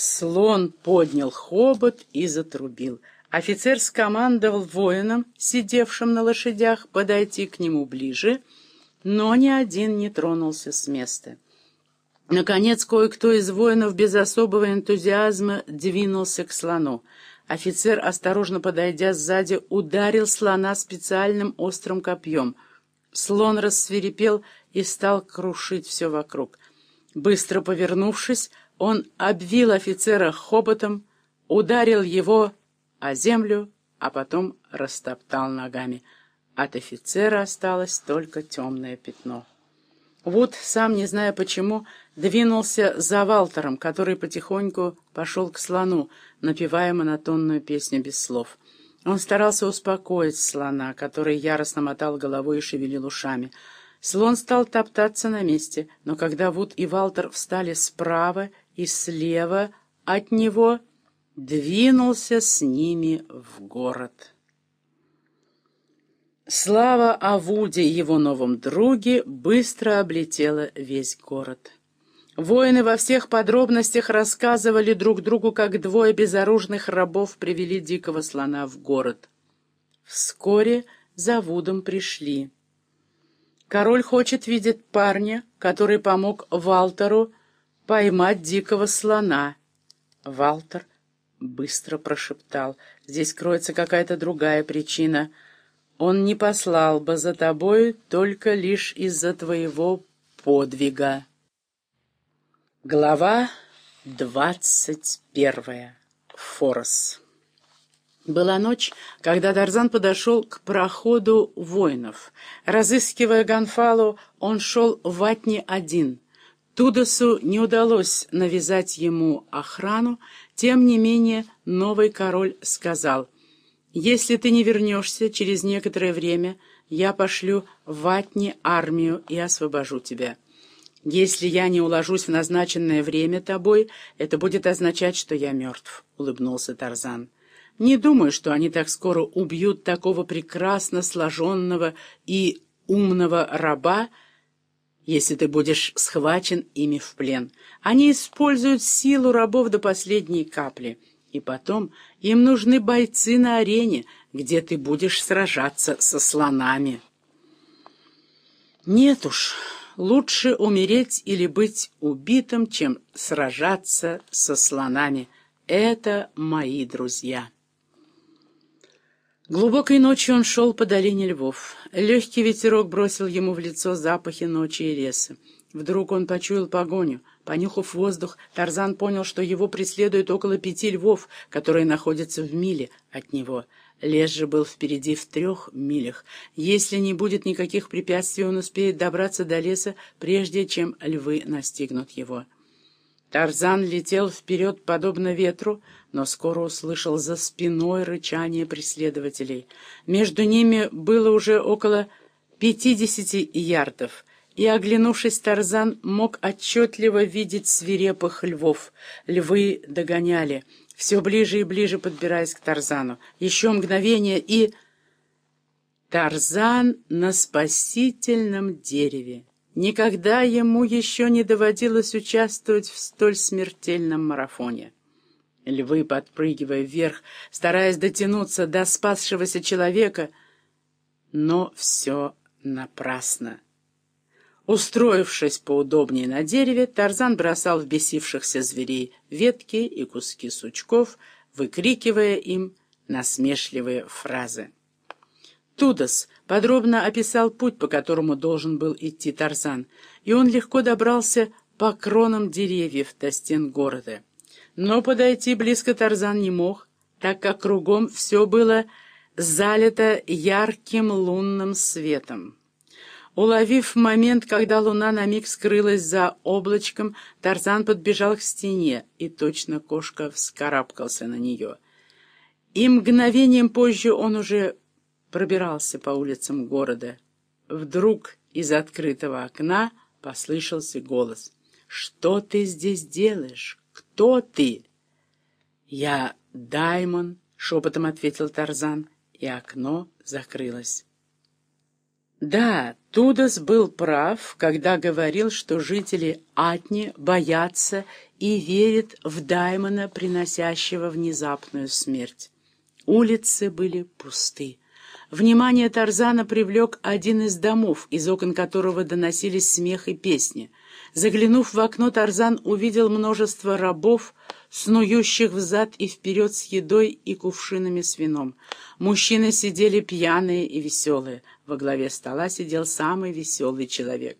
Слон поднял хобот и затрубил. Офицер скомандовал воинам, сидевшим на лошадях, подойти к нему ближе, но ни один не тронулся с места. Наконец, кое-кто из воинов без особого энтузиазма двинулся к слону. Офицер, осторожно подойдя сзади, ударил слона специальным острым копьем. Слон рассверепел и стал крушить все вокруг. Быстро повернувшись, он обвил офицера хоботом, ударил его о землю, а потом растоптал ногами. От офицера осталось только темное пятно. Вуд, сам не зная почему, двинулся за Валтером, который потихоньку пошел к слону, напевая монотонную песню без слов. Он старался успокоить слона, который яростно мотал головой и шевелил ушами. Слон стал топтаться на месте, но когда Вуд и Валтер встали справа и слева от него двинулся с ними в город. Слава о Вуде и его новом друге быстро облетела весь город. Воины во всех подробностях рассказывали друг другу, как двое безоружных рабов привели дикого слона в город. Вскоре за Вудом пришли. Король хочет видеть парня, который помог Валтеру поймать дикого слона. Валтер быстро прошептал. Здесь кроется какая-то другая причина. Он не послал бы за тобой только лишь из-за твоего подвига. Глава двадцать первая. Форос. Была ночь, когда Тарзан подошел к проходу воинов. Разыскивая Гонфалу, он шел в Атни один — Тудосу не удалось навязать ему охрану, тем не менее новый король сказал, «Если ты не вернешься через некоторое время, я пошлю в Атни армию и освобожу тебя. Если я не уложусь в назначенное время тобой, это будет означать, что я мертв», — улыбнулся Тарзан. «Не думаю, что они так скоро убьют такого прекрасно сложенного и умного раба, если ты будешь схвачен ими в плен. Они используют силу рабов до последней капли. И потом им нужны бойцы на арене, где ты будешь сражаться со слонами. Нет уж, лучше умереть или быть убитым, чем сражаться со слонами. Это мои друзья». Глубокой ночью он шел по долине львов. Легкий ветерок бросил ему в лицо запахи ночи и леса. Вдруг он почуял погоню. Понюхав воздух, Тарзан понял, что его преследует около пяти львов, которые находятся в миле от него. Лес же был впереди в трех милях. Если не будет никаких препятствий, он успеет добраться до леса, прежде чем львы настигнут его. Тарзан летел вперед, подобно ветру, но скоро услышал за спиной рычание преследователей. Между ними было уже около пятидесяти ярдов, и, оглянувшись, Тарзан мог отчетливо видеть свирепых львов. Львы догоняли, все ближе и ближе подбираясь к Тарзану. Еще мгновение, и... Тарзан на спасительном дереве. Никогда ему еще не доводилось участвовать в столь смертельном марафоне. Львы, подпрыгивая вверх, стараясь дотянуться до спасшегося человека, но все напрасно. Устроившись поудобнее на дереве, Тарзан бросал в бесившихся зверей ветки и куски сучков, выкрикивая им насмешливые фразы. Тудос подробно описал путь, по которому должен был идти Тарзан, и он легко добрался по кронам деревьев до стен города. Но подойти близко Тарзан не мог, так как кругом все было залито ярким лунным светом. Уловив момент, когда луна на миг скрылась за облачком, Тарзан подбежал к стене, и точно кошка вскарабкался на нее. И мгновением позже он уже пробирался по улицам города. Вдруг из открытого окна послышался голос. «Что ты здесь делаешь? Кто ты?» «Я Даймон», — шепотом ответил Тарзан, и окно закрылось. Да, Тудос был прав, когда говорил, что жители Атни боятся и верит в Даймона, приносящего внезапную смерть. Улицы были пусты. Внимание Тарзана привлек один из домов, из окон которого доносились смех и песни. Заглянув в окно, Тарзан увидел множество рабов, снующих взад и вперед с едой и кувшинами с вином. Мужчины сидели пьяные и веселые. Во главе стола сидел самый веселый человек.